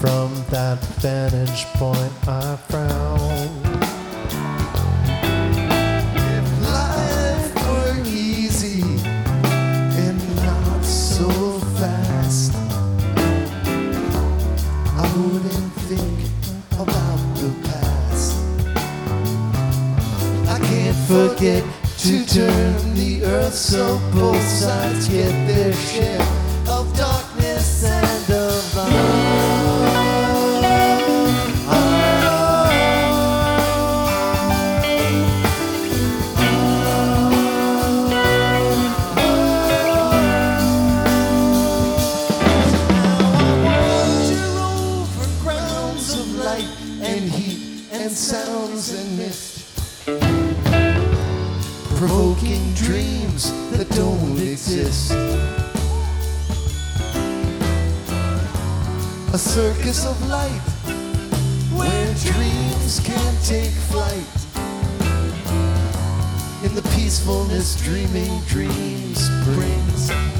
from that vantage point, I frown. If life were easy and not so fast. I wouldn't think about the past. I can't forget to turn the earth so both sides get their share dreams that don't exist. A circus of light where dreams can take flight. In the peacefulness dreaming dreams brings.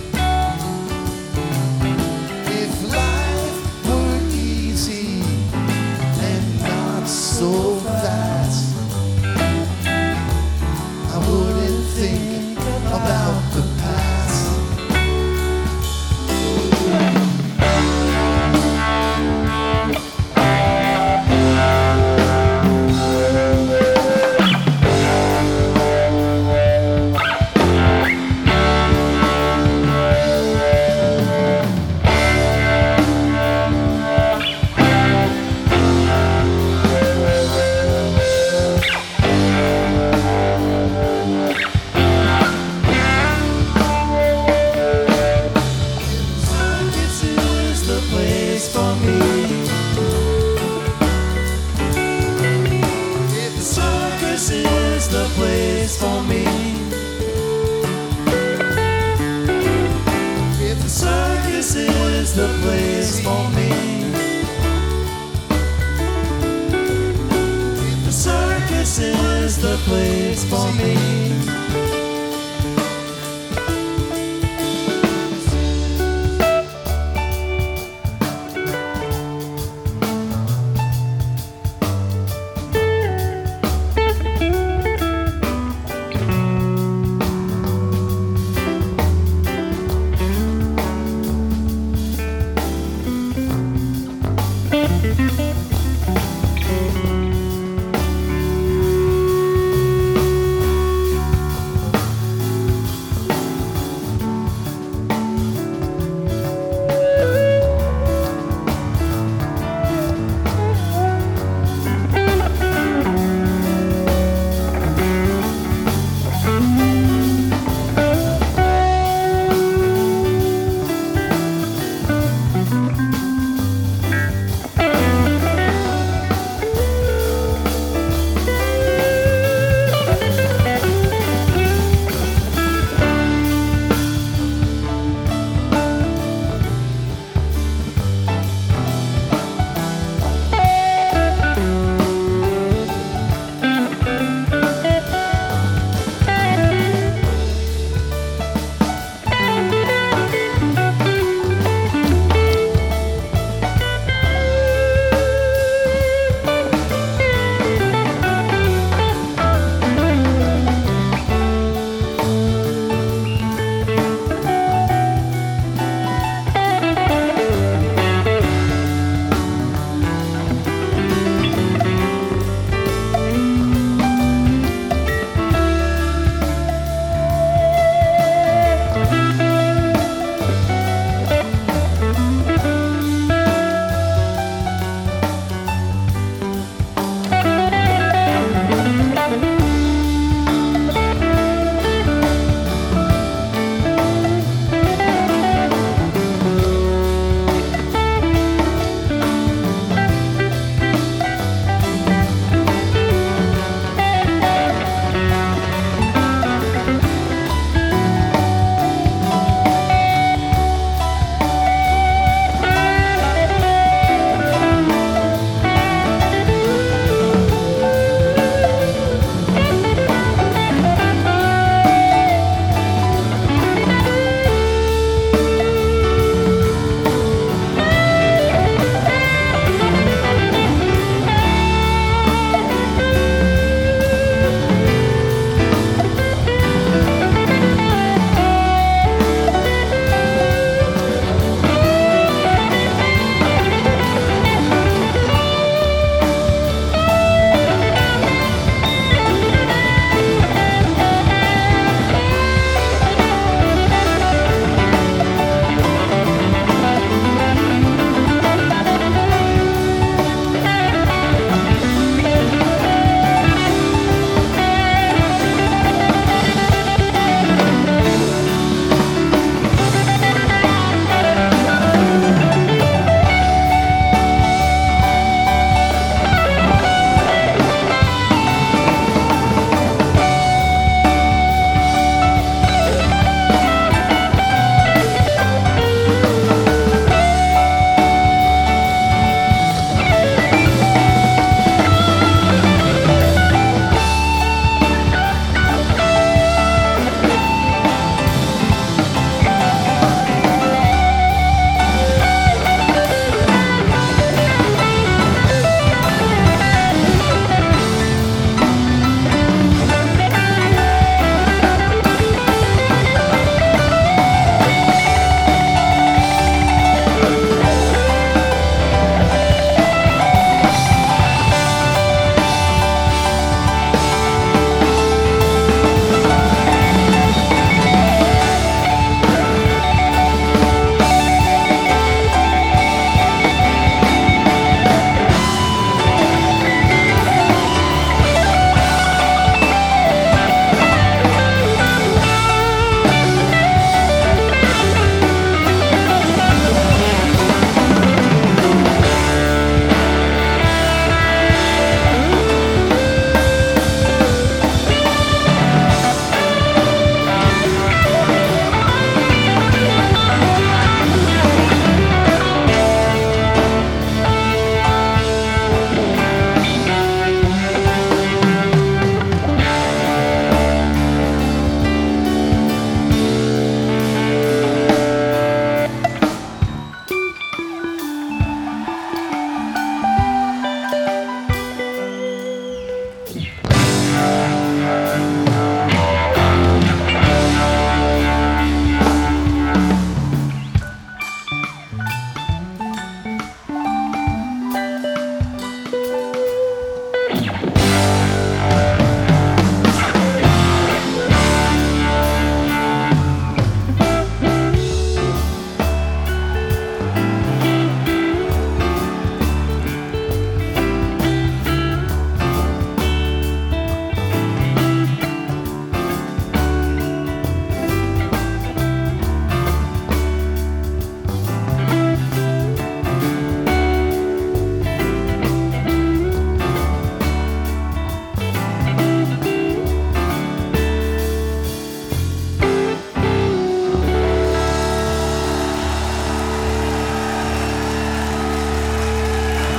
Is the place for me. The circus is the place for me.